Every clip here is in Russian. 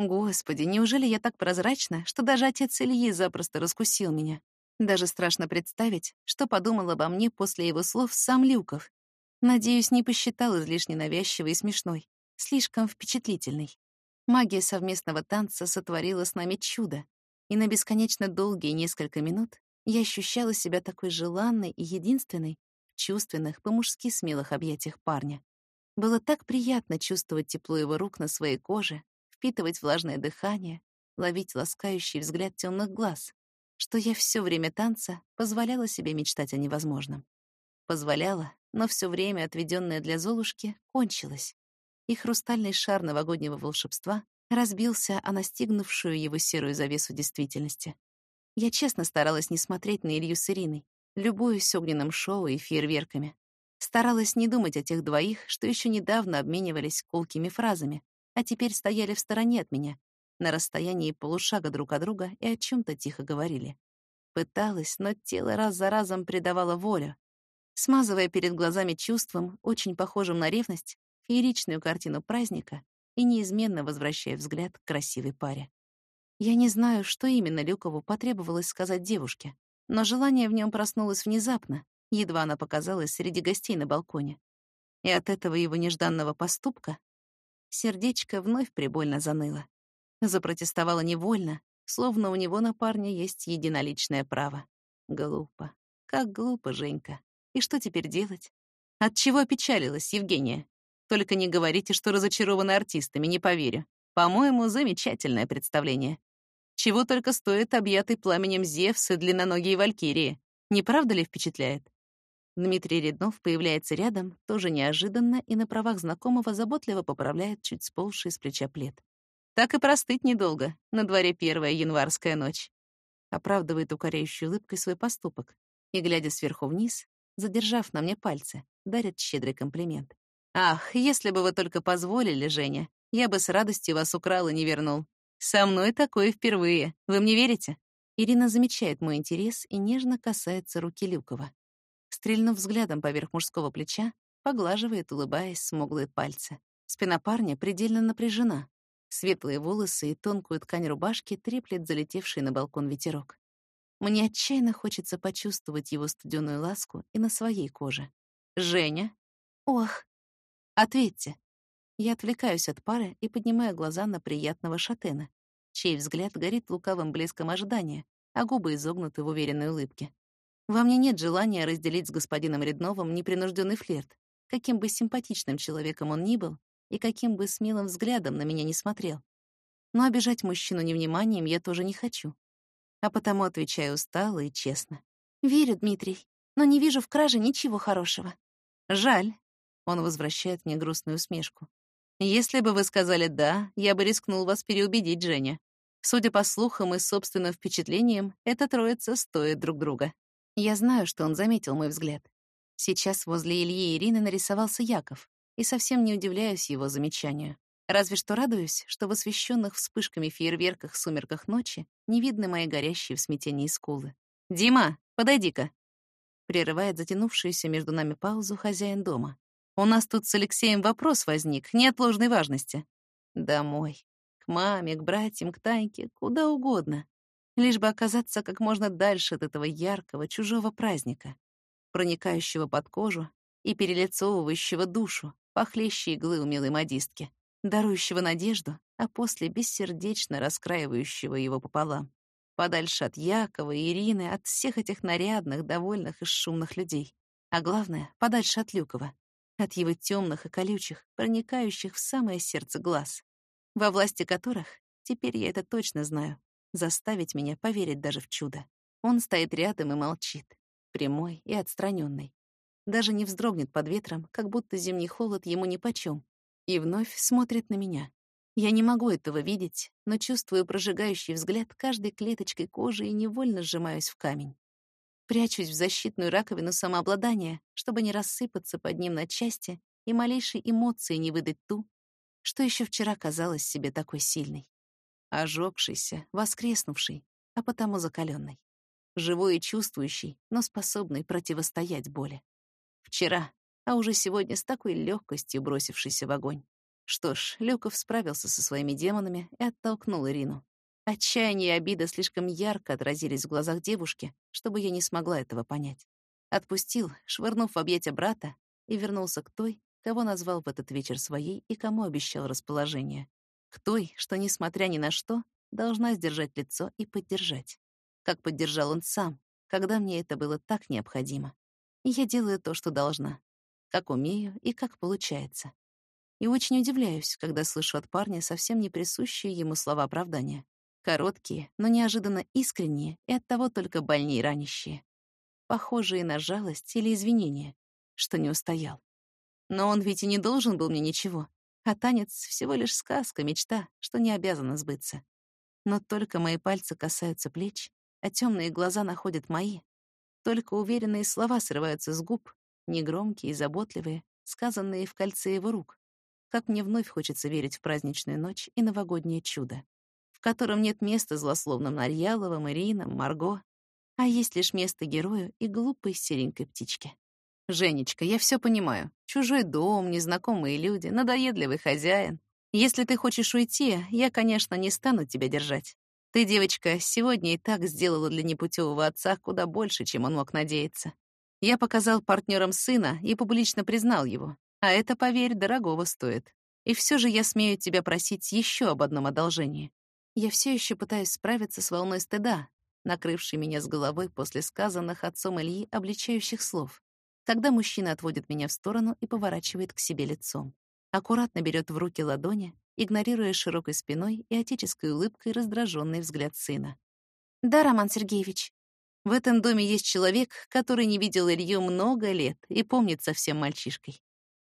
Господи, неужели я так прозрачна, что даже отец Ильи запросто раскусил меня? Даже страшно представить, что подумал обо мне после его слов сам Люков. Надеюсь, не посчитал излишне навязчивой и смешной, слишком впечатлительной. Магия совместного танца сотворила с нами чудо, и на бесконечно долгие несколько минут я ощущала себя такой желанной и единственной в чувственных, по-мужски смелых объятиях парня. Было так приятно чувствовать тепло его рук на своей коже, впитывать влажное дыхание, ловить ласкающий взгляд темных глаз, что я все время танца позволяла себе мечтать о невозможном. Позволяла, но все время, отведенное для Золушки, кончилось, и хрустальный шар новогоднего волшебства разбился о настигнувшую его серую завесу действительности. Я честно старалась не смотреть на Илью с Ириной, любуясь огненным шоу и фейерверками. Старалась не думать о тех двоих, что еще недавно обменивались колкими фразами, а теперь стояли в стороне от меня, на расстоянии полушага друг от друга и о чем то тихо говорили. Пыталась, но тело раз за разом предавало волю, смазывая перед глазами чувством, очень похожим на ревность, фееричную картину праздника и неизменно возвращая взгляд к красивой паре. Я не знаю, что именно Люкову потребовалось сказать девушке, но желание в нем проснулось внезапно, едва она показалась среди гостей на балконе. И от этого его нежданного поступка Сердечко вновь прибольно заныло. Запротестовала невольно, словно у него на парня есть единоличное право. Глупо. Как глупо, Женька. И что теперь делать? От чего опечалилась Евгения? Только не говорите, что разочарованы артистами, не поверю. По-моему, замечательное представление. Чего только стоит объятый пламенем Зевс и длинноногие валькирии. Не правда ли впечатляет? Дмитрий Реднов появляется рядом, тоже неожиданно, и на правах знакомого заботливо поправляет чуть сползший с плеча плед. Так и простыть недолго, на дворе первая январская ночь. Оправдывает укоряющей улыбкой свой поступок и, глядя сверху вниз, задержав на мне пальцы, дарит щедрый комплимент. «Ах, если бы вы только позволили, Женя, я бы с радостью вас украл и не вернул. Со мной такое впервые. Вы мне верите?» Ирина замечает мой интерес и нежно касается руки Люкова стрельнув взглядом поверх мужского плеча, поглаживает, улыбаясь, смуглые пальцы. Спина парня предельно напряжена. Светлые волосы и тонкую ткань рубашки треплет залетевший на балкон ветерок. Мне отчаянно хочется почувствовать его студеную ласку и на своей коже. «Женя?» «Ох!» «Ответьте!» Я отвлекаюсь от пары и поднимаю глаза на приятного шатена, чей взгляд горит лукавым блеском ожидания, а губы изогнуты в уверенной улыбке. Во мне нет желания разделить с господином Редновым непринужденный флирт, каким бы симпатичным человеком он ни был и каким бы смелым взглядом на меня не смотрел. Но обижать мужчину невниманием я тоже не хочу. А потому отвечаю устало и честно. «Верю, Дмитрий, но не вижу в краже ничего хорошего». «Жаль», — он возвращает мне грустную усмешку. «Если бы вы сказали «да», я бы рискнул вас переубедить, Женя. Судя по слухам и собственным впечатлениям, эта троица стоит друг друга». Я знаю, что он заметил мой взгляд. Сейчас возле Ильи и Ирины нарисовался Яков, и совсем не удивляюсь его замечанию. Разве что радуюсь, что в освещенных вспышками фейерверках сумерках ночи не видны мои горящие в смятении скулы. «Дима, подойди-ка!» Прерывает затянувшуюся между нами паузу хозяин дома. «У нас тут с Алексеем вопрос возник, неотложной важности. Домой. К маме, к братьям, к Таньке, куда угодно лишь бы оказаться как можно дальше от этого яркого чужого праздника, проникающего под кожу и перелицовывающего душу, похлеще иглы умелой модистки, дарующего надежду, а после бессердечно раскраивающего его пополам. Подальше от Якова и Ирины, от всех этих нарядных, довольных и шумных людей. А главное, подальше от Люкова, от его темных и колючих, проникающих в самое сердце глаз, во власти которых, теперь я это точно знаю, заставить меня поверить даже в чудо. Он стоит рядом и молчит, прямой и отстраненный. Даже не вздрогнет под ветром, как будто зимний холод ему нипочём, и вновь смотрит на меня. Я не могу этого видеть, но чувствую прожигающий взгляд каждой клеточкой кожи и невольно сжимаюсь в камень. Прячусь в защитную раковину самообладания, чтобы не рассыпаться под ним на части и малейшей эмоции не выдать ту, что еще вчера казалась себе такой сильной ожегшийся, воскреснувший, а потому закаленный. живой и чувствующий, но способный противостоять боли. Вчера, а уже сегодня с такой легкостью бросившийся в огонь. Что ж, Люков справился со своими демонами и оттолкнул Ирину. Отчаяние и обида слишком ярко отразились в глазах девушки, чтобы я не смогла этого понять. Отпустил, швырнув в объятия брата, и вернулся к той, кого назвал в этот вечер своей и кому обещал расположение. К той, что, несмотря ни на что, должна сдержать лицо и поддержать. Как поддержал он сам, когда мне это было так необходимо. Я делаю то, что должна. Как умею и как получается. И очень удивляюсь, когда слышу от парня совсем не присущие ему слова оправдания. Короткие, но неожиданно искренние и оттого только больнее ранящие. Похожие на жалость или извинение, что не устоял. Но он ведь и не должен был мне ничего. А танец — всего лишь сказка, мечта, что не обязана сбыться. Но только мои пальцы касаются плеч, а темные глаза находят мои. Только уверенные слова срываются с губ, негромкие и заботливые, сказанные в кольце его рук. Как мне вновь хочется верить в праздничную ночь и новогоднее чудо в котором нет места злословным Нарьяловым, Иринам, Марго, а есть лишь место герою и глупой серенькой птичке. «Женечка, я все понимаю. Чужой дом, незнакомые люди, надоедливый хозяин. Если ты хочешь уйти, я, конечно, не стану тебя держать. Ты, девочка, сегодня и так сделала для непутевого отца куда больше, чем он мог надеяться. Я показал партнерам сына и публично признал его. А это, поверь, дорогого стоит. И все же я смею тебя просить еще об одном одолжении. Я все еще пытаюсь справиться с волной стыда, накрывшей меня с головой после сказанных отцом Ильи обличающих слов. Когда мужчина отводит меня в сторону и поворачивает к себе лицом. Аккуратно берет в руки ладони, игнорируя широкой спиной и отеческой улыбкой раздраженный взгляд сына. «Да, Роман Сергеевич, в этом доме есть человек, который не видел Илью много лет и помнит совсем мальчишкой.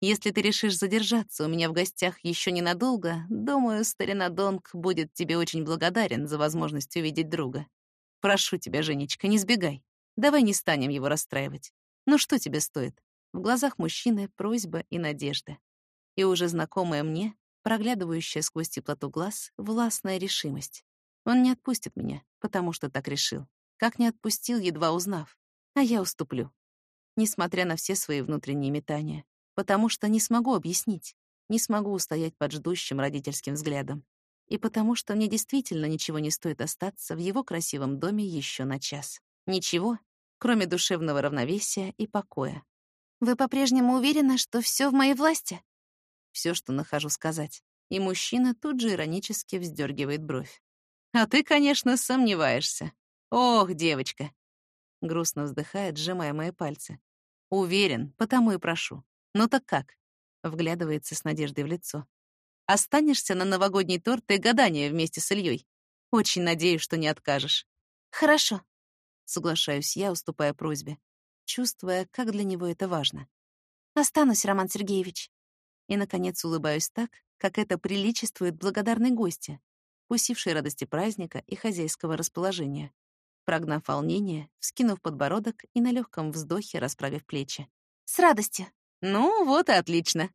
Если ты решишь задержаться у меня в гостях еще ненадолго, думаю, старина Донг будет тебе очень благодарен за возможность увидеть друга. Прошу тебя, Женечка, не сбегай. Давай не станем его расстраивать. Ну что тебе стоит? В глазах мужчины просьба и надежда. И уже знакомая мне, проглядывающая сквозь теплоту глаз, властная решимость. Он не отпустит меня, потому что так решил. Как не отпустил, едва узнав. А я уступлю. Несмотря на все свои внутренние метания потому что не смогу объяснить, не смогу устоять под ждущим родительским взглядом, и потому что мне действительно ничего не стоит остаться в его красивом доме еще на час. Ничего, кроме душевного равновесия и покоя. «Вы по-прежнему уверены, что все в моей власти?» Все, что нахожу сказать. И мужчина тут же иронически вздергивает бровь. «А ты, конечно, сомневаешься. Ох, девочка!» Грустно вздыхает, сжимая мои пальцы. «Уверен, потому и прошу. «Ну так как?» — вглядывается с надеждой в лицо. «Останешься на новогодний торт и гадание вместе с Ильей. Очень надеюсь, что не откажешь». «Хорошо», — соглашаюсь я, уступая просьбе, чувствуя, как для него это важно. «Останусь, Роман Сергеевич». И, наконец, улыбаюсь так, как это приличествует благодарной гости, вкусившей радости праздника и хозяйского расположения, прогнав волнение, вскинув подбородок и на легком вздохе расправив плечи. «С радостью!» «Ну, вот и отлично!»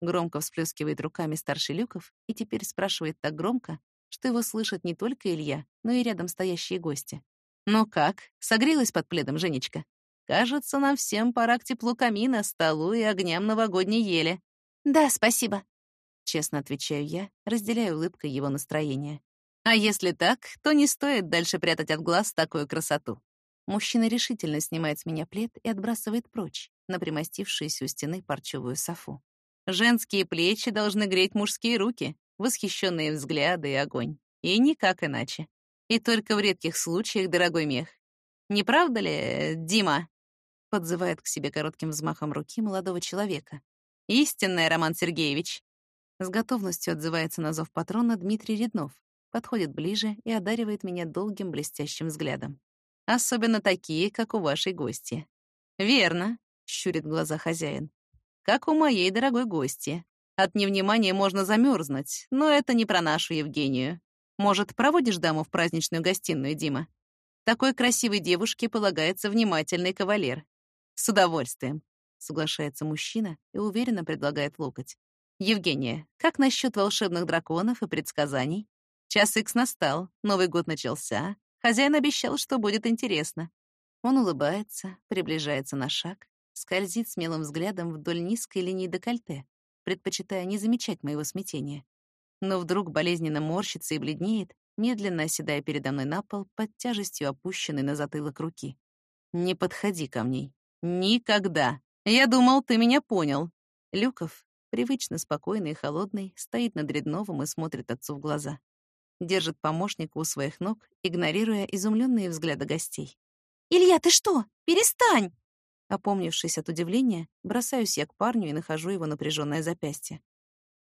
Громко всплескивает руками старший Люков и теперь спрашивает так громко, что его слышат не только Илья, но и рядом стоящие гости. «Ну как, согрелась под пледом Женечка? Кажется, нам всем пора к теплу камина, столу и огням новогодней ели». «Да, спасибо», — честно отвечаю я, разделяя улыбкой его настроение. «А если так, то не стоит дальше прятать от глаз такую красоту». Мужчина решительно снимает с меня плед и отбрасывает прочь, на примостившуюся у стены парчевую софу. Женские плечи должны греть мужские руки, восхищенные взгляды и огонь. И никак иначе. И только в редких случаях дорогой мех. Не правда ли, Дима? Подзывает к себе коротким взмахом руки молодого человека. Истинный Роман Сергеевич. С готовностью отзывается на зов патрона Дмитрий Реднов, подходит ближе и одаривает меня долгим блестящим взглядом. Особенно такие, как у вашей гости. Верно, щурит глаза хозяин. Как у моей дорогой гости. От невнимания можно замерзнуть, но это не про нашу Евгению. Может, проводишь даму в праздничную гостиную, Дима? Такой красивой девушке полагается внимательный кавалер. С удовольствием, соглашается мужчина и уверенно предлагает локоть. Евгения, как насчет волшебных драконов и предсказаний? Час икс настал, Новый год начался, Хозяин обещал, что будет интересно. Он улыбается, приближается на шаг, скользит смелым взглядом вдоль низкой линии декольте, предпочитая не замечать моего смятения. Но вдруг болезненно морщится и бледнеет, медленно оседая передо мной на пол под тяжестью опущенной на затылок руки. «Не подходи ко мне. Никогда. Я думал, ты меня понял». Люков, привычно спокойный и холодный, стоит над Редновым и смотрит отцу в глаза. Держит помощника у своих ног, игнорируя изумленные взгляды гостей. «Илья, ты что? Перестань!» Опомнившись от удивления, бросаюсь я к парню и нахожу его напряженное запястье.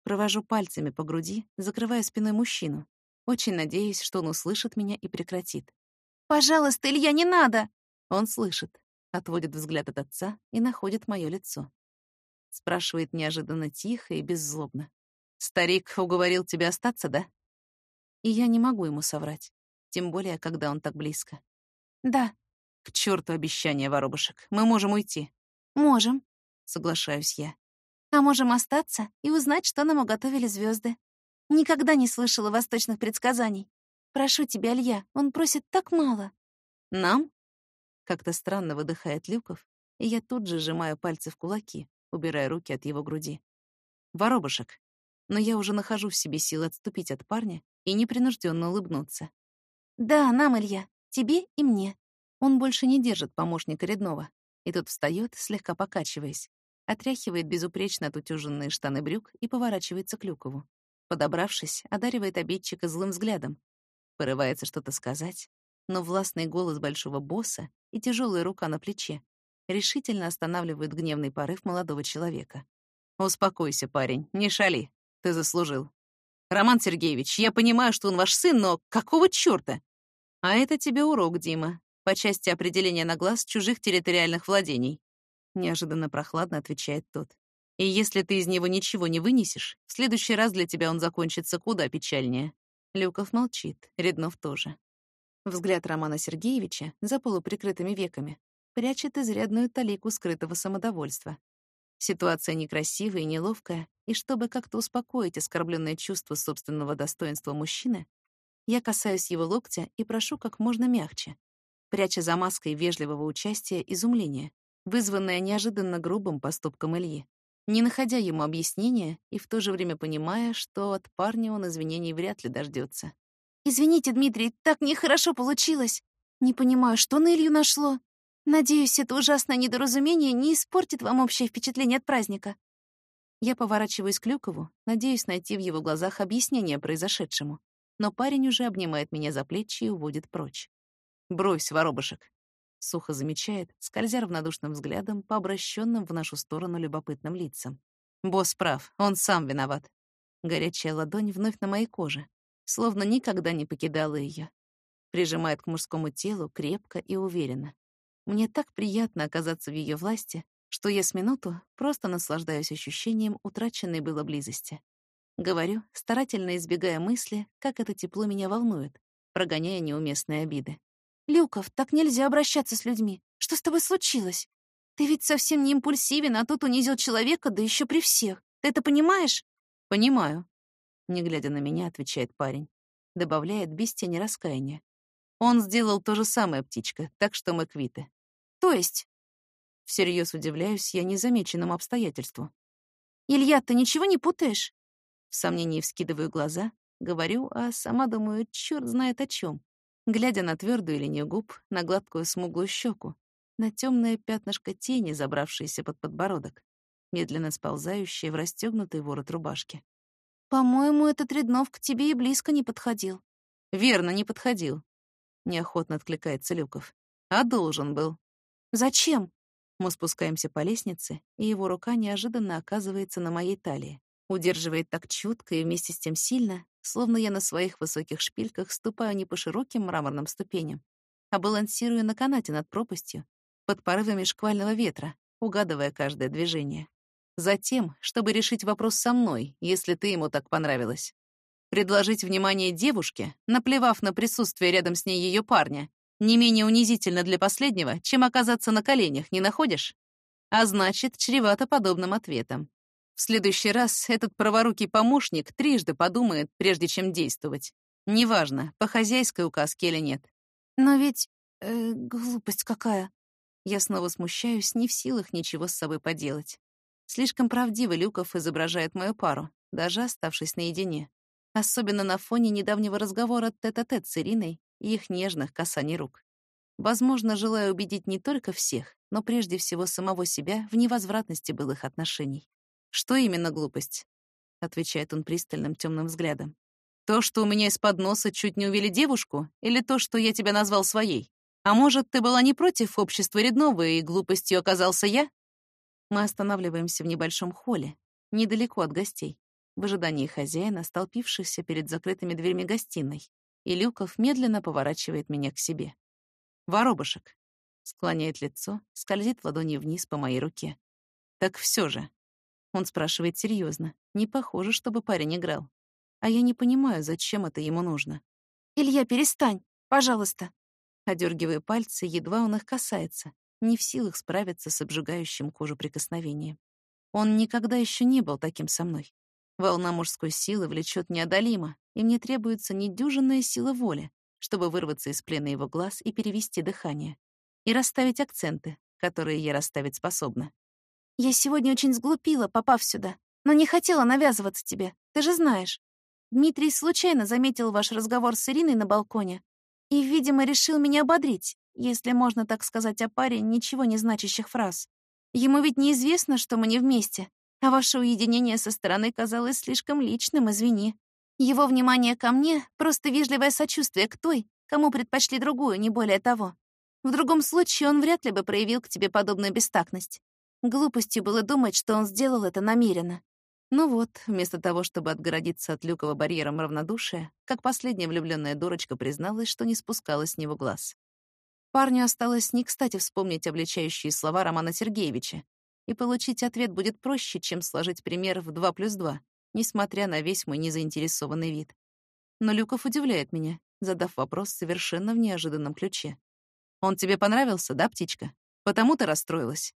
Провожу пальцами по груди, закрывая спиной мужчину. Очень надеюсь, что он услышит меня и прекратит. «Пожалуйста, Илья, не надо!» Он слышит, отводит взгляд от отца и находит мое лицо. Спрашивает неожиданно тихо и беззлобно. «Старик уговорил тебя остаться, да?» И я не могу ему соврать, тем более, когда он так близко. «Да», к черту обещания, воробушек. Мы можем уйти. Можем, соглашаюсь я. А можем остаться и узнать, что нам уготовили звезды. Никогда не слышала восточных предсказаний. Прошу тебя, Илья, он просит так мало. Нам? Как-то странно выдыхает Люков, и я тут же сжимаю пальцы в кулаки, убирая руки от его груди. Воробушек. Но я уже нахожу в себе силы отступить от парня и непринужденно улыбнуться. Да, нам, Илья, тебе и мне. Он больше не держит помощника Реднова, и тот встает, слегка покачиваясь, отряхивает безупречно отутюженные штаны брюк и поворачивается к Люкову. Подобравшись, одаривает обидчика злым взглядом. Порывается что-то сказать, но властный голос большого босса и тяжелая рука на плече решительно останавливают гневный порыв молодого человека. «Успокойся, парень, не шали. Ты заслужил. Роман Сергеевич, я понимаю, что он ваш сын, но какого чёрта? А это тебе урок, Дима по части определения на глаз чужих территориальных владений. Неожиданно прохладно отвечает тот. И если ты из него ничего не вынесешь, в следующий раз для тебя он закончится куда печальнее. Люков молчит, Реднов тоже. Взгляд Романа Сергеевича за полуприкрытыми веками прячет изрядную талику скрытого самодовольства. Ситуация некрасивая и неловкая, и чтобы как-то успокоить оскорбленное чувство собственного достоинства мужчины, я касаюсь его локтя и прошу как можно мягче, пряча за маской вежливого участия изумление, вызванное неожиданно грубым поступком Ильи, не находя ему объяснения и в то же время понимая, что от парня он извинений вряд ли дождется. «Извините, Дмитрий, так нехорошо получилось. Не понимаю, что на Илью нашло. Надеюсь, это ужасное недоразумение не испортит вам общее впечатление от праздника». Я поворачиваюсь к Люкову, надеюсь найти в его глазах объяснение произошедшему, но парень уже обнимает меня за плечи и уводит прочь. «Брось, воробушек!» — сухо замечает, скользя равнодушным взглядом по обращенным в нашу сторону любопытным лицам. «Босс прав, он сам виноват». Горячая ладонь вновь на моей коже, словно никогда не покидала ее. Прижимает к мужскому телу крепко и уверенно. Мне так приятно оказаться в ее власти, что я с минуту просто наслаждаюсь ощущением утраченной было близости. Говорю, старательно избегая мысли, как это тепло меня волнует, прогоняя неуместные обиды. «Люков, так нельзя обращаться с людьми. Что с тобой случилось? Ты ведь совсем не импульсивен, а тут унизил человека, да еще при всех. Ты это понимаешь?» «Понимаю», — не глядя на меня, отвечает парень. Добавляет без тени раскаяния. Он сделал то же самое, птичка, так что мы квиты. То есть? Всерьез удивляюсь я незамеченному обстоятельству. «Илья, ты ничего не путаешь?» В сомнении вскидываю глаза, говорю, а сама думаю, черт знает о чем глядя на твердую линию губ, на гладкую смуглую щеку, на темное пятнышко тени, забравшееся под подбородок, медленно сползающее в расстегнутый ворот рубашки. «По-моему, этот Реднов к тебе и близко не подходил». «Верно, не подходил», — неохотно откликается Люков. «А должен был». «Зачем?» Мы спускаемся по лестнице, и его рука неожиданно оказывается на моей талии. Удерживает так чутко и вместе с тем сильно, словно я на своих высоких шпильках ступаю не по широким мраморным ступеням, а балансирую на канате над пропастью, под порывами шквального ветра, угадывая каждое движение. Затем, чтобы решить вопрос со мной, если ты ему так понравилась. Предложить внимание девушке, наплевав на присутствие рядом с ней ее парня, не менее унизительно для последнего, чем оказаться на коленях, не находишь? А значит, чревато подобным ответом. В следующий раз этот праворукий помощник трижды подумает, прежде чем действовать. Неважно, по хозяйской указке или нет. Но ведь... Э, глупость какая. Я снова смущаюсь, не в силах ничего с собой поделать. Слишком правдиво Люков изображает мою пару, даже оставшись наедине. Особенно на фоне недавнего разговора тет-а-тет -тет с Ириной и их нежных касаний рук. Возможно, желаю убедить не только всех, но прежде всего самого себя в невозвратности былых отношений. «Что именно глупость?» — отвечает он пристальным темным взглядом. «То, что у меня из-под носа чуть не увели девушку, или то, что я тебя назвал своей? А может, ты была не против общества Реднова, и глупостью оказался я?» Мы останавливаемся в небольшом холле, недалеко от гостей, в ожидании хозяина, столпившихся перед закрытыми дверьми гостиной, и Люков медленно поворачивает меня к себе. «Воробушек!» — склоняет лицо, скользит ладонью вниз по моей руке. «Так все же!» Он спрашивает серьезно. Не похоже, чтобы парень играл. А я не понимаю, зачем это ему нужно. «Илья, перестань! Пожалуйста!» Одергиваю пальцы, едва он их касается, не в силах справиться с обжигающим кожу прикосновением. Он никогда еще не был таким со мной. Волна мужской силы влечет неодолимо, и мне требуется недюжинная сила воли, чтобы вырваться из плена его глаз и перевести дыхание, и расставить акценты, которые я расставить способна. «Я сегодня очень сглупила, попав сюда, но не хотела навязываться тебе, ты же знаешь. Дмитрий случайно заметил ваш разговор с Ириной на балконе и, видимо, решил меня ободрить, если можно так сказать о паре ничего не значащих фраз. Ему ведь неизвестно, что мы не вместе, а ваше уединение со стороны казалось слишком личным, извини. Его внимание ко мне — просто вежливое сочувствие к той, кому предпочли другую, не более того. В другом случае он вряд ли бы проявил к тебе подобную бестактность. Глупостью было думать, что он сделал это намеренно. Ну вот, вместо того, чтобы отгородиться от Люкова барьером равнодушия, как последняя влюбленная дурочка призналась, что не спускала с него глаз. Парню осталось не кстати вспомнить обличающие слова Романа Сергеевича, и получить ответ будет проще, чем сложить пример в 2 плюс 2, несмотря на весь мой незаинтересованный вид. Но Люков удивляет меня, задав вопрос совершенно в неожиданном ключе. «Он тебе понравился, да, птичка? Потому ты расстроилась?»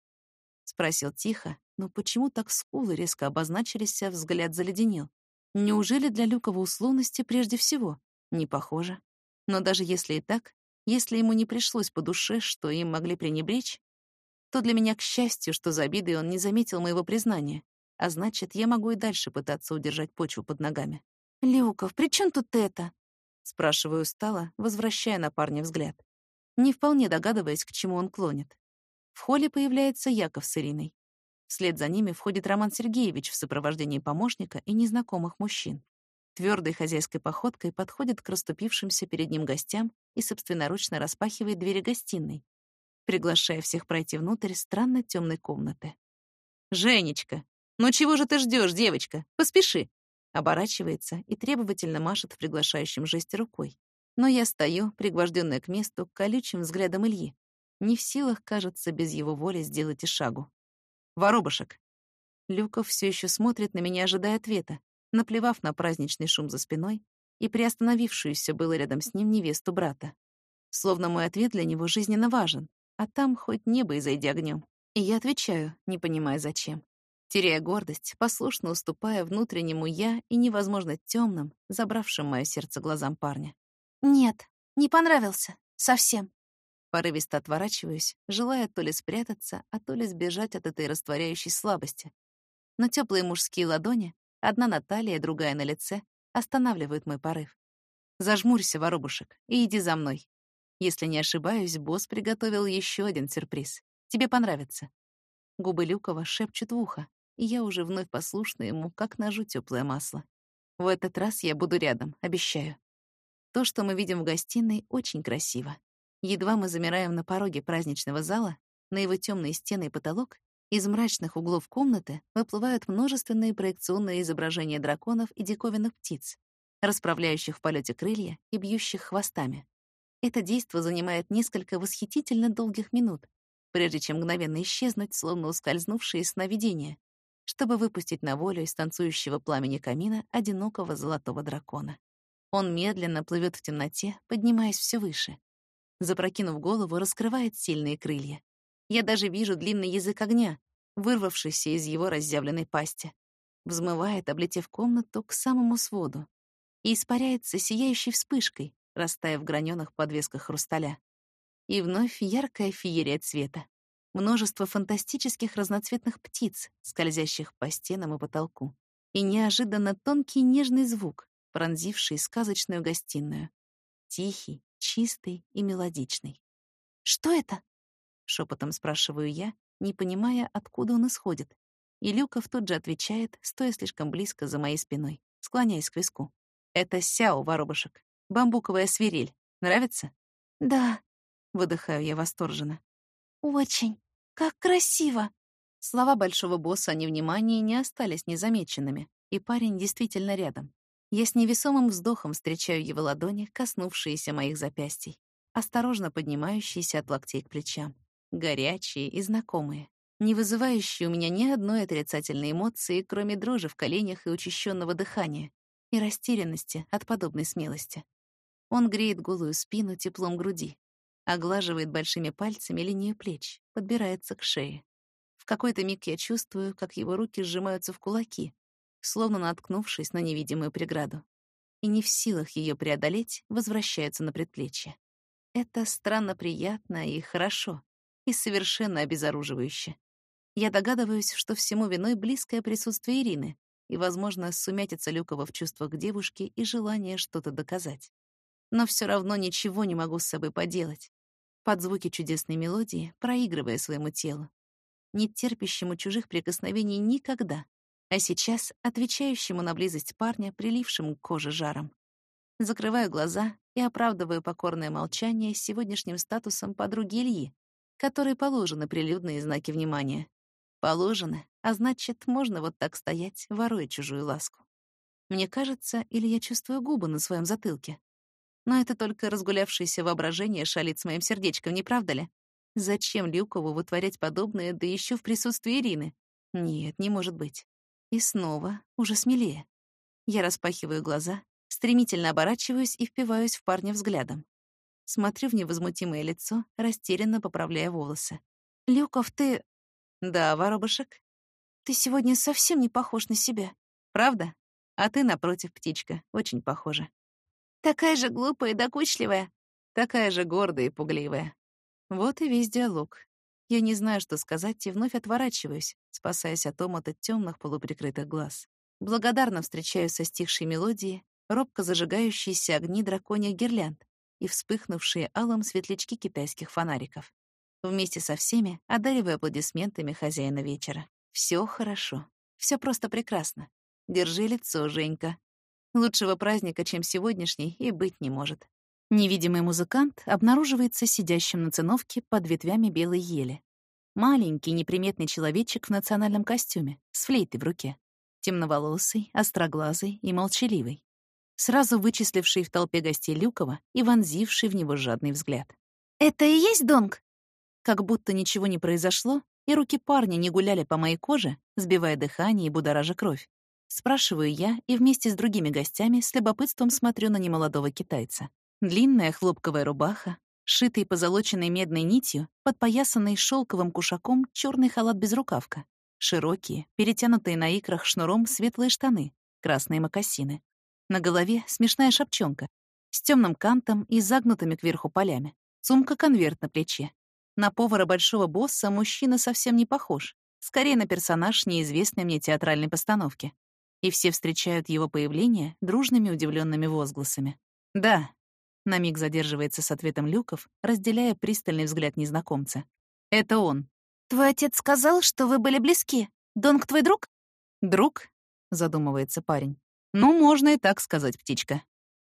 Спросил тихо, но почему так скулы резко обозначились, а взгляд заледенел? Неужели для Люкова условности прежде всего? Не похоже. Но даже если и так, если ему не пришлось по душе, что им могли пренебречь, то для меня к счастью, что за обидой он не заметил моего признания, а значит, я могу и дальше пытаться удержать почву под ногами. «Люков, при чем тут это?» — спрашиваю устало, возвращая на парня взгляд. Не вполне догадываясь, к чему он клонит. В холле появляется Яков с Ириной. Вслед за ними входит Роман Сергеевич в сопровождении помощника и незнакомых мужчин. Твердой хозяйской походкой подходит к расступившимся перед ним гостям и собственноручно распахивает двери гостиной, приглашая всех пройти внутрь странно темной комнаты. «Женечка, ну чего же ты ждешь, девочка? Поспеши!» Оборачивается и требовательно машет в приглашающем жесте рукой. Но я стою, пригвожденная к месту, колючим взглядом Ильи, не в силах, кажется, без его воли сделать и шагу. «Воробушек!» Люков все еще смотрит на меня, ожидая ответа, наплевав на праздничный шум за спиной и приостановившуюся было рядом с ним невесту брата. Словно мой ответ для него жизненно важен, а там хоть небо и зайди огнем. И я отвечаю, не понимая зачем. Теряя гордость, послушно уступая внутреннему «я» и невозможно темным, забравшим мое сердце глазам парня. «Нет, не понравился. Совсем. Порывисто отворачиваюсь, желая то ли спрятаться, а то ли сбежать от этой растворяющей слабости. Но теплые мужские ладони, одна на талии, другая на лице, останавливают мой порыв. Зажмурься, воробушек, и иди за мной. Если не ошибаюсь, босс приготовил еще один сюрприз. Тебе понравится. Губы Люкова шепчут в ухо, и я уже вновь послушна ему, как ножу теплое масло. В этот раз я буду рядом, обещаю. То, что мы видим в гостиной, очень красиво. Едва мы замираем на пороге праздничного зала, на его темные стены и потолок, из мрачных углов комнаты выплывают множественные проекционные изображения драконов и диковинных птиц, расправляющих в полете крылья и бьющих хвостами. Это действо занимает несколько восхитительно долгих минут, прежде чем мгновенно исчезнуть, словно ускользнувшие сновидения, чтобы выпустить на волю из танцующего пламени камина одинокого золотого дракона. Он медленно плывет в темноте, поднимаясь все выше, запрокинув голову, раскрывает сильные крылья. Я даже вижу длинный язык огня, вырвавшийся из его разъявленной пасти. Взмывает, облетев комнату к самому своду, и испаряется сияющей вспышкой, растая в граненых подвесках хрусталя. И вновь яркая феерия цвета. Множество фантастических разноцветных птиц, скользящих по стенам и потолку. И неожиданно тонкий нежный звук, пронзивший сказочную гостиную. Тихий, чистый и мелодичный. «Что это?» — шепотом спрашиваю я, не понимая, откуда он исходит. И Люков тут же отвечает, стоя слишком близко за моей спиной, склоняясь к виску. «Это сяо, воробушек. Бамбуковая свирель. Нравится?» «Да», — выдыхаю я восторженно. «Очень. Как красиво!» Слова большого босса о невнимании не остались незамеченными, и парень действительно рядом. Я с невесомым вздохом встречаю его ладони, коснувшиеся моих запястий, осторожно поднимающиеся от локтей к плечам, горячие и знакомые, не вызывающие у меня ни одной отрицательной эмоции, кроме дрожи в коленях и учащенного дыхания, и растерянности от подобной смелости. Он греет голую спину теплом груди, оглаживает большими пальцами линию плеч, подбирается к шее. В какой-то миг я чувствую, как его руки сжимаются в кулаки, словно наткнувшись на невидимую преграду. И не в силах ее преодолеть, возвращаются на предплечье. Это странно приятно и хорошо, и совершенно обезоруживающе. Я догадываюсь, что всему виной близкое присутствие Ирины и, возможно, сумятица Люкова в чувствах к девушке и желание что-то доказать. Но все равно ничего не могу с собой поделать. Под звуки чудесной мелодии, проигрывая своему телу. Не терпящему чужих прикосновений никогда, а сейчас отвечающему на близость парня, прилившему к коже жаром. Закрываю глаза и оправдываю покорное молчание с сегодняшним статусом подруги Ильи, которой положены прилюдные знаки внимания. Положены, а значит, можно вот так стоять, воруя чужую ласку. Мне кажется, или я чувствую губы на своем затылке. Но это только разгулявшееся воображение шалит с моим сердечком, не правда ли? Зачем Люкову вытворять подобное, да еще в присутствии Ирины? Нет, не может быть. И снова, уже смелее. Я распахиваю глаза, стремительно оборачиваюсь и впиваюсь в парня взглядом. Смотрю в невозмутимое лицо, растерянно поправляя волосы. «Люков, ты...» «Да, воробушек?» «Ты сегодня совсем не похож на себя». «Правда? А ты, напротив, птичка, очень похожа». «Такая же глупая и докучливая». «Такая же гордая и пугливая». Вот и весь диалог. Я не знаю, что сказать, и вновь отворачиваюсь, спасаясь от омута темных полуприкрытых глаз. Благодарно встречаю со стихшей мелодией, робко зажигающиеся огни драконьих гирлянд и вспыхнувшие алым светлячки китайских фонариков. Вместе со всеми одариваю аплодисментами хозяина вечера. Все хорошо. все просто прекрасно. Держи лицо, Женька. Лучшего праздника, чем сегодняшний, и быть не может. Невидимый музыкант обнаруживается сидящим на циновке под ветвями белой ели. Маленький, неприметный человечек в национальном костюме, с флейтой в руке. Темноволосый, остроглазый и молчаливый. Сразу вычисливший в толпе гостей Люкова и вонзивший в него жадный взгляд. «Это и есть Донг?» Как будто ничего не произошло, и руки парня не гуляли по моей коже, сбивая дыхание и будоража кровь. Спрашиваю я и вместе с другими гостями с любопытством смотрю на немолодого китайца. Длинная хлопковая рубаха, шитый позолоченной медной нитью, подпоясанный шелковым кушаком черный халат без рукавка, широкие, перетянутые на икрах шнуром светлые штаны, красные мокасины. На голове смешная шапчонка с темным кантом и загнутыми кверху полями. Сумка-конверт на плече. На повара большого босса мужчина совсем не похож. Скорее на персонаж неизвестной мне театральной постановки. И все встречают его появление дружными удивленными возгласами. Да, на миг задерживается с ответом Люков, разделяя пристальный взгляд незнакомца. «Это он». «Твой отец сказал, что вы были близки. Донг твой друг?» «Друг?» — задумывается парень. «Ну, можно и так сказать, птичка.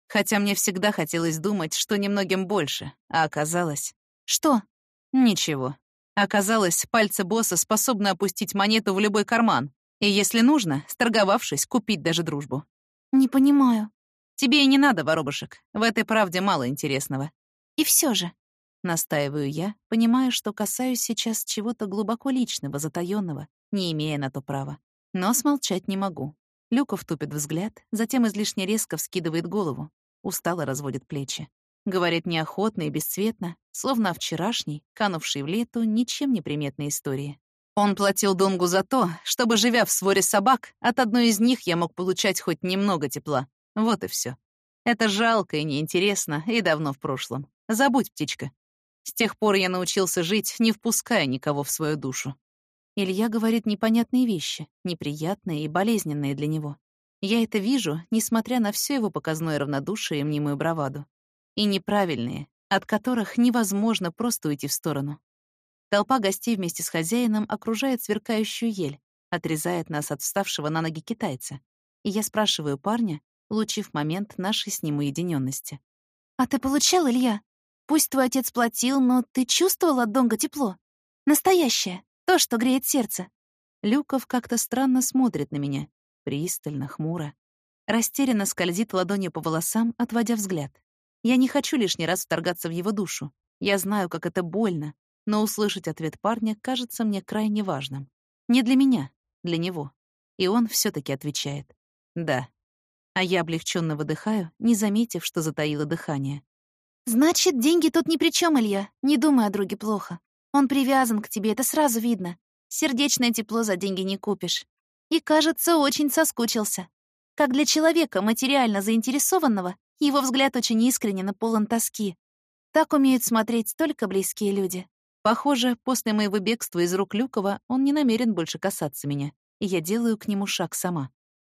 Хотя мне всегда хотелось думать, что немногим больше, а оказалось...» «Что?» «Ничего. Оказалось, пальцы босса способны опустить монету в любой карман, и, если нужно, сторговавшись, купить даже дружбу». «Не понимаю». Тебе и не надо, воробушек. В этой правде мало интересного. И все же, настаиваю я, понимая, что касаюсь сейчас чего-то глубоко личного, затаённого, не имея на то права. Но смолчать не могу. Люков тупит взгляд, затем излишне резко вскидывает голову, устало разводит плечи. Говорит неохотно и бесцветно, словно о вчерашней, канувшей в лету, ничем не приметной истории. Он платил Донгу за то, чтобы, живя в своре собак, от одной из них я мог получать хоть немного тепла. Вот и все. Это жалко и неинтересно, и давно в прошлом. Забудь, птичка. С тех пор я научился жить, не впуская никого в свою душу. Илья говорит непонятные вещи, неприятные и болезненные для него. Я это вижу, несмотря на все его показное равнодушие и мнимую браваду. И неправильные, от которых невозможно просто уйти в сторону. Толпа гостей вместе с хозяином окружает сверкающую ель, отрезает нас от вставшего на ноги китайца. И я спрашиваю парня, улучив момент нашей с ним уединенности. «А ты получал, Илья? Пусть твой отец платил, но ты чувствовал от Донга тепло? Настоящее, то, что греет сердце». Люков как-то странно смотрит на меня, пристально, хмуро. Растерянно скользит ладонью по волосам, отводя взгляд. Я не хочу лишний раз вторгаться в его душу. Я знаю, как это больно, но услышать ответ парня кажется мне крайне важным. Не для меня, для него. И он все таки отвечает. «Да». А я облегченно выдыхаю, не заметив, что затаило дыхание. «Значит, деньги тут ни при чем, Илья. Не думай о друге плохо. Он привязан к тебе, это сразу видно. Сердечное тепло за деньги не купишь и, кажется, очень соскучился. Как для человека, материально заинтересованного, его взгляд очень искренен и полон тоски. Так умеют смотреть только близкие люди. Похоже, после моего бегства из рук Люкова он не намерен больше касаться меня, и я делаю к нему шаг сама.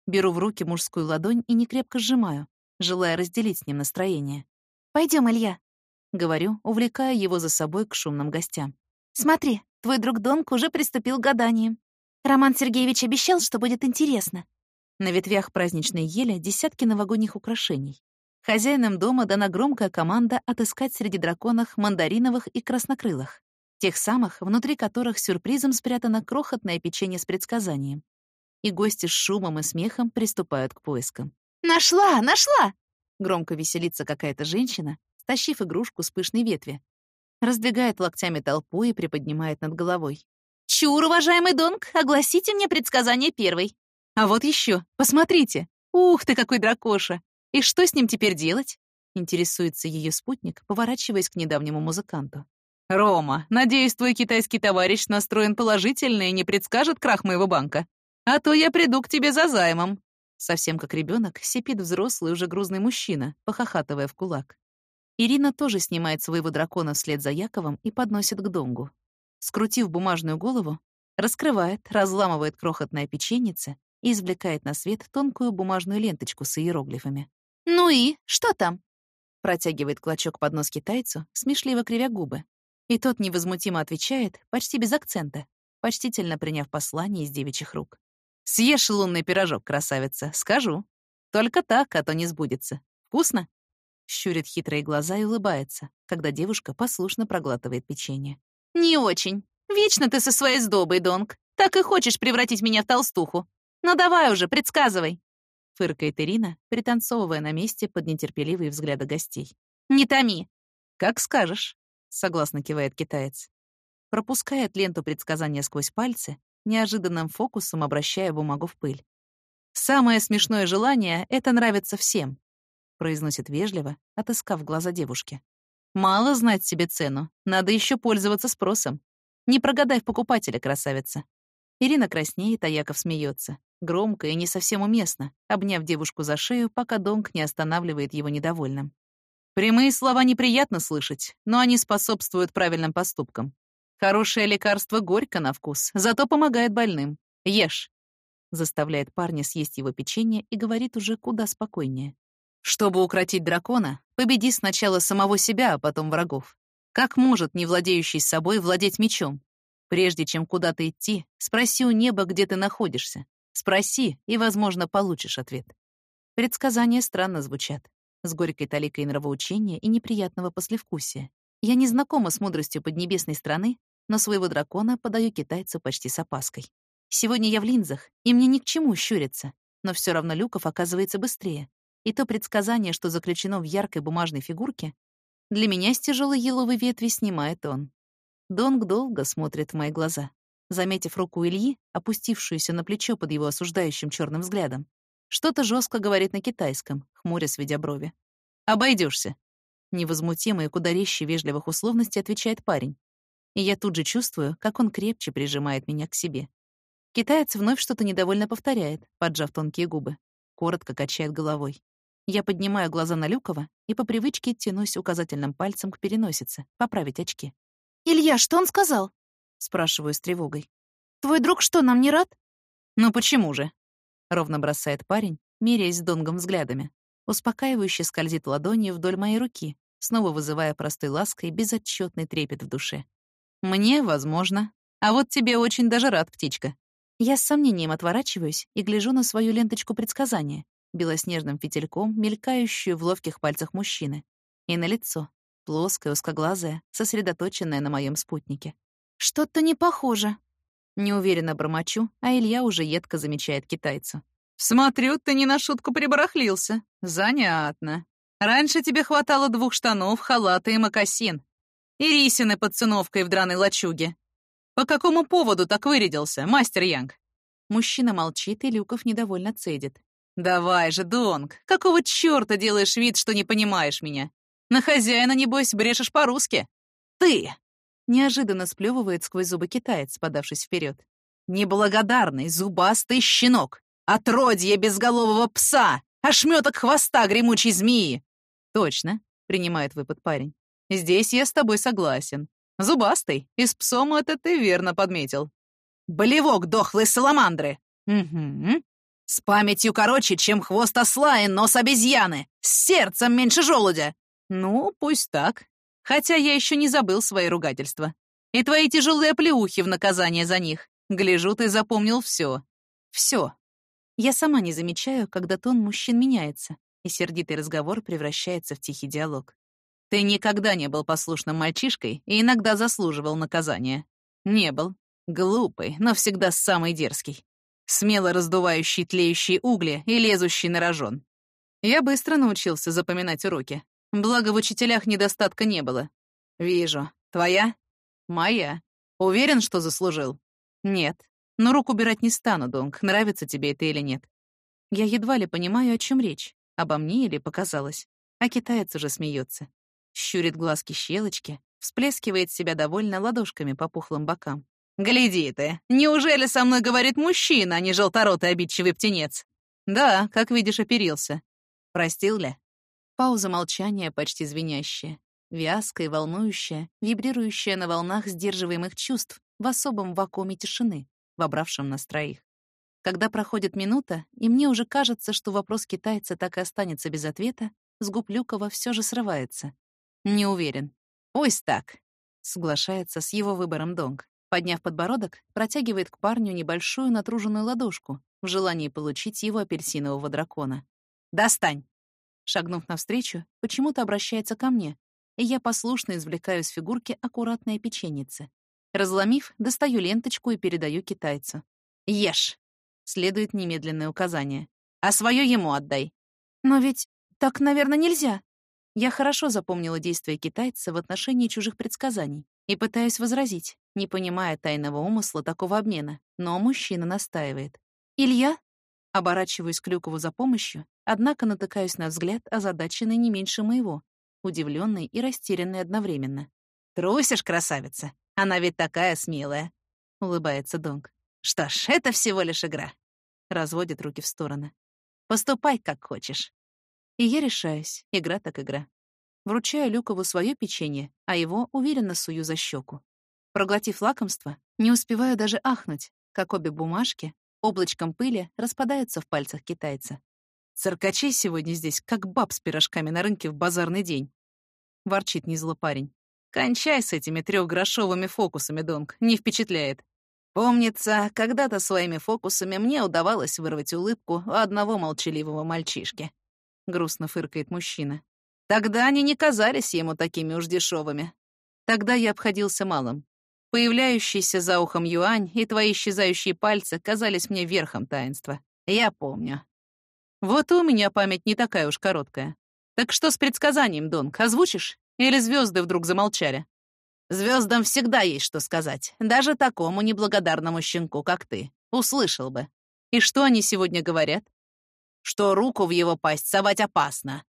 Беру в руки мужскую ладонь и некрепко сжимаю, желая разделить с ним настроение. Пойдем, Илья», — говорю, увлекая его за собой к шумным гостям. «Смотри, твой друг Донк уже приступил к гаданиям. Роман Сергеевич обещал, что будет интересно. На ветвях праздничной ели десятки новогодних украшений. Хозяинам дома дана громкая команда отыскать среди драконов мандариновых и краснокрылых, тех самых, внутри которых сюрпризом спрятано крохотное печенье с предсказанием. И гости с шумом и смехом приступают к поискам. «Нашла! Нашла!» Громко веселится какая-то женщина, стащив игрушку с пышной ветви. Раздвигает локтями толпу и приподнимает над головой. «Чур, уважаемый Донг, огласите мне предсказание первой». «А вот еще, посмотрите! Ух ты, какой дракоша! И что с ним теперь делать?» Интересуется ее спутник, поворачиваясь к недавнему музыканту. «Рома, надеюсь, твой китайский товарищ настроен положительно и не предскажет крах моего банка. А то я приду к тебе за займом». Совсем как ребенок сипит взрослый уже грузный мужчина, похохатывая в кулак. Ирина тоже снимает своего дракона вслед за Яковом и подносит к Донгу скрутив бумажную голову, раскрывает, разламывает крохотное печеньице и извлекает на свет тонкую бумажную ленточку с иероглифами. «Ну и? Что там?» Протягивает клочок под нос китайцу, смешливо кривя губы. И тот невозмутимо отвечает, почти без акцента, почтительно приняв послание из девичьих рук. «Съешь лунный пирожок, красавица, скажу. Только так, а то не сбудется. Вкусно?» Щурит хитрые глаза и улыбается, когда девушка послушно проглатывает печенье. «Не очень. Вечно ты со своей сдобой, Донг. Так и хочешь превратить меня в толстуху. Ну давай уже, предсказывай!» Фыркает Ирина, пританцовывая на месте под нетерпеливые взгляды гостей. «Не томи!» «Как скажешь», — согласно кивает китаец. Пропускает ленту предсказания сквозь пальцы, неожиданным фокусом обращая бумагу в пыль. «Самое смешное желание — это нравится всем», — произносит вежливо, отыскав глаза девушки. Мало знать себе цену, надо еще пользоваться спросом. Не прогадай в покупателя, красавица. Ирина краснеет, а Яков смеется. Громко и не совсем уместно, обняв девушку за шею, пока Донг не останавливает его недовольным. Прямые слова неприятно слышать, но они способствуют правильным поступкам. Хорошее лекарство горько на вкус, зато помогает больным. Ешь. Заставляет парня съесть его печенье и говорит уже куда спокойнее. Чтобы укротить дракона, победи сначала самого себя, а потом врагов. Как может не владеющий собой владеть мечом? Прежде чем куда-то идти, спроси у неба, где ты находишься. Спроси, и, возможно, получишь ответ. Предсказания странно звучат, с горькой таликой нравоучения и неприятного послевкусия. Я не знакома с мудростью поднебесной страны, но своего дракона подаю китайцу почти с опаской. Сегодня я в линзах, и мне ни к чему щуриться, но все равно Люков оказывается быстрее, и то предсказание, что заключено в яркой бумажной фигурке, для меня с тяжелой еловой ветви снимает он. Донг долго смотрит в мои глаза, заметив руку Ильи, опустившуюся на плечо под его осуждающим черным взглядом. Что-то жестко говорит на китайском, хмуря сведя брови. Обойдешься. Невозмутимо и куда резче вежливых условностей отвечает парень. И я тут же чувствую, как он крепче прижимает меня к себе. Китаец вновь что-то недовольно повторяет, поджав тонкие губы. Коротко качает головой. Я поднимаю глаза на Люкова и по привычке тянусь указательным пальцем к переносице, поправить очки. «Илья, что он сказал?» — спрашиваю с тревогой. «Твой друг что, нам не рад?» «Ну почему же?» — ровно бросает парень, меряясь с Донгом взглядами. Успокаивающе скользит ладонью вдоль моей руки, снова вызывая простой лаской безотчетный трепет в душе. «Мне, возможно. А вот тебе очень даже рад, птичка». Я с сомнением отворачиваюсь и гляжу на свою ленточку предсказания, белоснежным фитильком, мелькающую в ловких пальцах мужчины, и на лицо, плоское, узкоглазое, сосредоточенное на моем спутнике. «Что-то не похоже». Неуверенно бормочу, а Илья уже едко замечает китайцу. «Смотрю, ты не на шутку прибарахлился. Занятно. Раньше тебе хватало двух штанов, халата и мокасин. И рисины под циновкой в драной лачуге. По какому поводу так вырядился, мастер Янг?» Мужчина молчит, и Люков недовольно цедит. «Давай же, Донг, какого чёрта делаешь вид, что не понимаешь меня? На хозяина, небось, брешешь по-русски?» «Ты!» — неожиданно сплёвывает сквозь зубы китаец, подавшись вперед. «Неблагодарный, зубастый щенок! Отродье безголового пса! Ошметок хвоста гремучей змеи!» «Точно», — принимает выпад парень. «Здесь я с тобой согласен. Зубастый, и с псом это ты верно подметил. Болевок дохлой саламандры!» «Угу. С памятью короче, чем хвост осла и нос обезьяны. С сердцем меньше желудя. Ну, пусть так. Хотя я еще не забыл свои ругательства. И твои тяжелые плеухи в наказание за них. Гляжу, ты запомнил все. Все. Я сама не замечаю, когда тон мужчин меняется, и сердитый разговор превращается в тихий диалог. Ты никогда не был послушным мальчишкой и иногда заслуживал наказания. Не был. Глупый, но всегда самый дерзкий смело раздувающий тлеющие угли и лезущий на рожон. Я быстро научился запоминать уроки. Благо, в учителях недостатка не было. Вижу. Твоя? Моя. Уверен, что заслужил? Нет. Но рук убирать не стану, Донг, нравится тебе это или нет. Я едва ли понимаю, о чем речь. Обо мне или показалось. А китаец уже смеется. Щурит глазки щелочки, всплескивает себя довольно ладошками по пухлым бокам. «Гляди ты, неужели со мной говорит мужчина, а не желторотый обидчивый птенец?» «Да, как видишь, оперился. Простил ли?» Пауза молчания почти звенящая, вязкая волнующая, вибрирующая на волнах сдерживаемых чувств в особом вакууме тишины, вобравшем нас троих. Когда проходит минута, и мне уже кажется, что вопрос китайца так и останется без ответа, с губ Люкова все же срывается. «Не уверен». «Ось так», — соглашается с его выбором Донг. Подняв подбородок, протягивает к парню небольшую натруженную ладошку в желании получить его апельсинового дракона. «Достань!» Шагнув навстречу, почему-то обращается ко мне, и я послушно извлекаю из фигурки аккуратное печенице. Разломив, достаю ленточку и передаю китайцу. «Ешь!» — следует немедленное указание. «А свое ему отдай!» «Но ведь так, наверное, нельзя!» Я хорошо запомнила действия китайца в отношении чужих предсказаний и пытаюсь возразить, не понимая тайного умысла такого обмена, но мужчина настаивает. «Илья?» Оборачиваюсь к Люкову за помощью, однако натыкаюсь на взгляд, озадаченный не меньше моего, удивленный и растерянный одновременно. «Трусишь, красавица? Она ведь такая смелая!» — улыбается Донг. «Что ж, это всего лишь игра!» — разводит руки в стороны. «Поступай, как хочешь». И я решаюсь, игра так игра. Вручаю Люкову свое печенье, а его уверенно сую за щеку. Проглотив лакомство, не успеваю даже ахнуть, как обе бумажки облачком пыли распадаются в пальцах китайца. «Циркачей сегодня здесь, как баб с пирожками на рынке в базарный день», — ворчит незло парень. «Кончай с этими трехгрошовыми фокусами, Донг, не впечатляет. Помнится, когда-то своими фокусами мне удавалось вырвать улыбку у одного молчаливого мальчишки. Грустно фыркает мужчина. Тогда они не казались ему такими уж дешевыми. Тогда я обходился малым. Появляющийся за ухом юань и твои исчезающие пальцы казались мне верхом таинства. Я помню. Вот и у меня память не такая уж короткая. Так что с предсказанием, Донг, озвучишь? Или звезды вдруг замолчали? Звездам всегда есть что сказать, даже такому неблагодарному щенку, как ты. Услышал бы. И что они сегодня говорят? Что руку в его пасть совать опасно.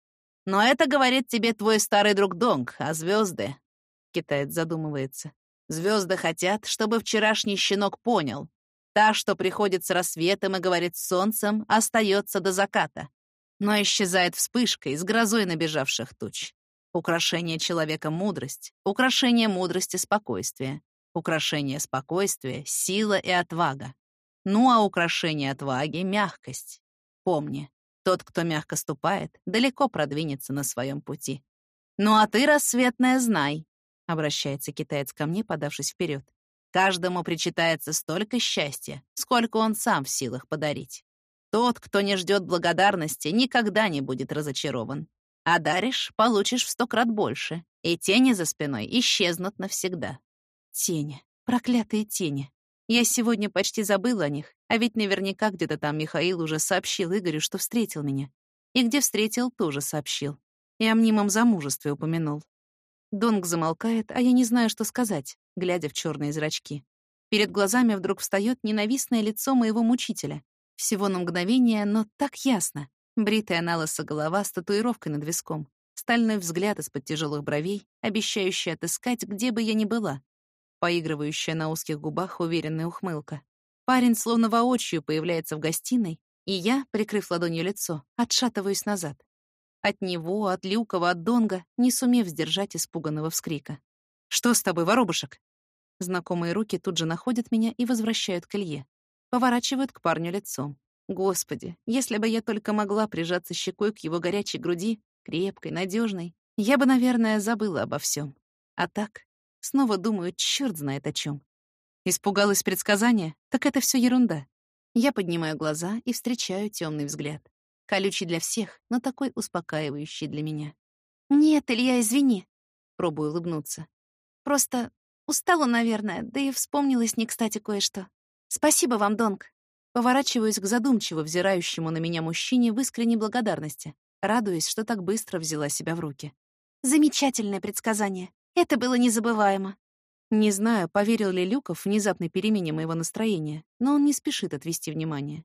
Но это говорит тебе твой старый друг Донг, а звезды... Китаец задумывается. Звезды хотят, чтобы вчерашний щенок понял. Та, что приходит с рассветом и говорит с солнцем, остается до заката. но исчезает вспышкой с грозой набежавших туч. Украшение человека — мудрость, украшение мудрости — спокойствие, украшение спокойствия — сила и отвага. Ну а украшение отваги — мягкость. Помни, тот, кто мягко ступает, далеко продвинется на своем пути. «Ну а ты, рассветная, знай», — обращается китаец ко мне, подавшись вперед. «Каждому причитается столько счастья, сколько он сам в силах подарить. Тот, кто не ждет благодарности, никогда не будет разочарован. А даришь — получишь в сто крат больше, и тени за спиной исчезнут навсегда». Тени, проклятые тени. Я сегодня почти забыла о них, а ведь наверняка где-то там Михаил уже сообщил Игорю, что встретил меня. И где встретил, тоже сообщил. И о мнимом замужестве упомянул. Донг замолкает, а я не знаю, что сказать, глядя в черные зрачки. Перед глазами вдруг встает ненавистное лицо моего мучителя. Всего на мгновение, но так ясно. Бритая на голова с татуировкой над виском. Стальной взгляд из-под тяжелых бровей, обещающий отыскать, где бы я ни была поигрывающая на узких губах уверенная ухмылка. Парень словно воочию появляется в гостиной, и я, прикрыв ладонью лицо, отшатываюсь назад. От него, от Люкова, от Донга, не сумев сдержать испуганного вскрика. «Что с тобой, воробушек?» Знакомые руки тут же находят меня и возвращают к Илье. Поворачивают к парню лицом. Господи, если бы я только могла прижаться щекой к его горячей груди, крепкой, надежной, я бы, наверное, забыла обо всем. А так, Снова думаю, черт знает о чем. Испугалась предсказания? Так это все ерунда. Я поднимаю глаза и встречаю темный взгляд. Колючий для всех, но такой успокаивающий для меня. «Нет, Илья, извини». Пробую улыбнуться. «Просто устала, наверное, да и вспомнилось не кстати кое-что. Спасибо вам, Донг». Поворачиваюсь к задумчиво взирающему на меня мужчине в искренней благодарности, радуясь, что так быстро взяла себя в руки. «Замечательное предсказание. Это было незабываемо. Не знаю, поверил ли Люков внезапной перемене моего настроения, но он не спешит отвести внимание.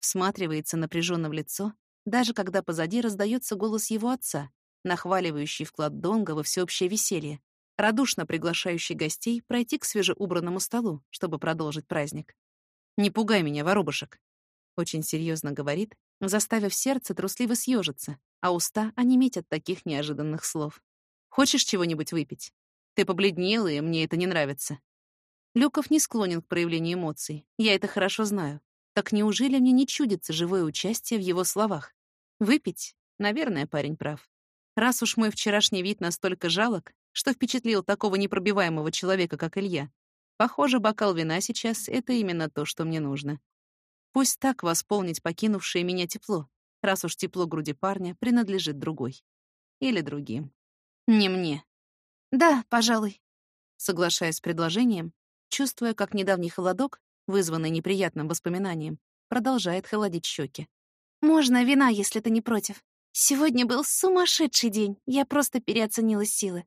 Всматривается напряженно в лицо, даже когда позади раздается голос его отца, нахваливающий вклад Донга во всеобщее веселье, радушно приглашающий гостей пройти к свежеубранному столу, чтобы продолжить праздник. «Не пугай меня, воробушек», — очень серьезно говорит, заставив сердце трусливо съежиться, а уста онеметь от таких неожиданных слов. Хочешь чего-нибудь выпить? Ты побледнела, и мне это не нравится». Люков не склонен к проявлению эмоций. Я это хорошо знаю. Так неужели мне не чудится живое участие в его словах? Выпить? Наверное, парень прав. Раз уж мой вчерашний вид настолько жалок, что впечатлил такого непробиваемого человека, как Илья, похоже, бокал вина сейчас — это именно то, что мне нужно. Пусть так восполнить покинувшее меня тепло, раз уж тепло груди парня принадлежит другой. Или другим. Не мне. Да, пожалуй. Соглашаясь с предложением, чувствуя, как недавний холодок, вызванный неприятным воспоминанием, продолжает холодить щеки. Можно вина, если ты не против. Сегодня был сумасшедший день. Я просто переоценила силы.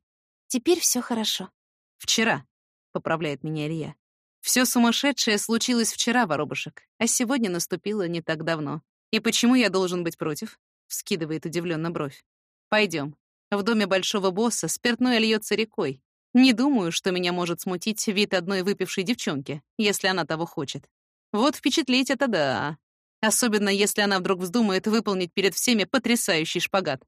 Теперь все хорошо. Вчера, поправляет меня Илья. Все сумасшедшее случилось вчера, воробушек, а сегодня наступило не так давно. И почему я должен быть против? Вскидывает удивленно бровь. Пойдем, в доме большого босса спиртное льется рекой. Не думаю, что меня может смутить вид одной выпившей девчонки, если она того хочет. Вот впечатлить это да. Особенно, если она вдруг вздумает выполнить перед всеми потрясающий шпагат.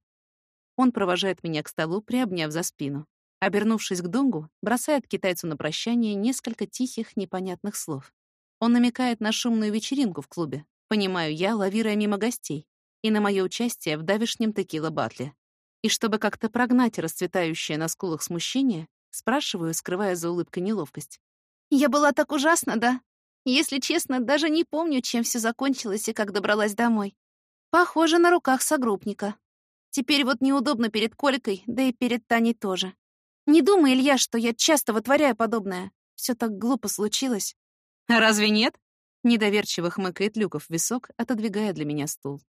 Он провожает меня к столу, приобняв за спину. Обернувшись к Донгу, бросает китайцу на прощание несколько тихих, непонятных слов. Он намекает на шумную вечеринку в клубе, понимаю я, лавируя мимо гостей, и на мое участие в давешнем текила-батле. И чтобы как-то прогнать расцветающее на скулах смущение, спрашиваю, скрывая за улыбкой неловкость. «Я была так ужасна, да? Если честно, даже не помню, чем все закончилось и как добралась домой. Похоже на руках согруппника. Теперь вот неудобно перед Колькой, да и перед Таней тоже. Не думай, Илья, что я часто вытворяю подобное. Все так глупо случилось». «А разве нет?» Недоверчиво хмыкает Люков в висок, отодвигая для меня стул.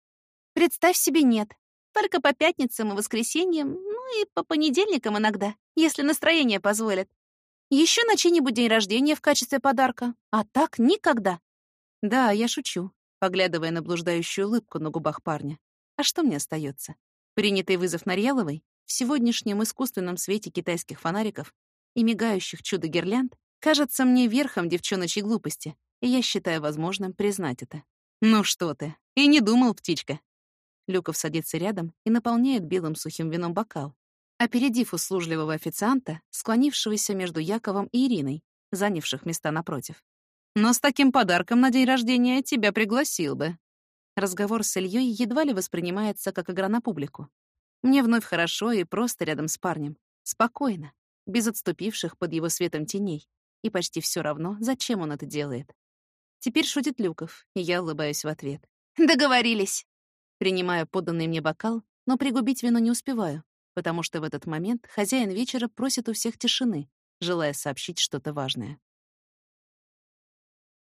«Представь себе, нет. Только по пятницам и воскресеньям, ну и по понедельникам иногда, если настроение позволит. Еще на чей-нибудь день рождения в качестве подарка. А так никогда. Да, я шучу, поглядывая на блуждающую улыбку на губах парня. А что мне остается? Принятый вызов Нарьяловой в сегодняшнем искусственном свете китайских фонариков и мигающих чудо-гирлянд кажется мне верхом девчоночьей глупости, и я считаю возможным признать это. Ну что ты, и не думал, птичка. Люков садится рядом и наполняет белым сухим вином бокал, опередив услужливого официанта, склонившегося между Яковом и Ириной, занявших места напротив. «Но с таким подарком на день рождения тебя пригласил бы». Разговор с Ильей едва ли воспринимается как игра на публику. Мне вновь хорошо и просто рядом с парнем. Спокойно, без отступивших под его светом теней. И почти все равно, зачем он это делает. Теперь шутит Люков, и я улыбаюсь в ответ. «Договорились!» Принимаю поданный мне бокал, но пригубить вино не успеваю, потому что в этот момент хозяин вечера просит у всех тишины, желая сообщить что-то важное.